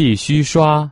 必须刷。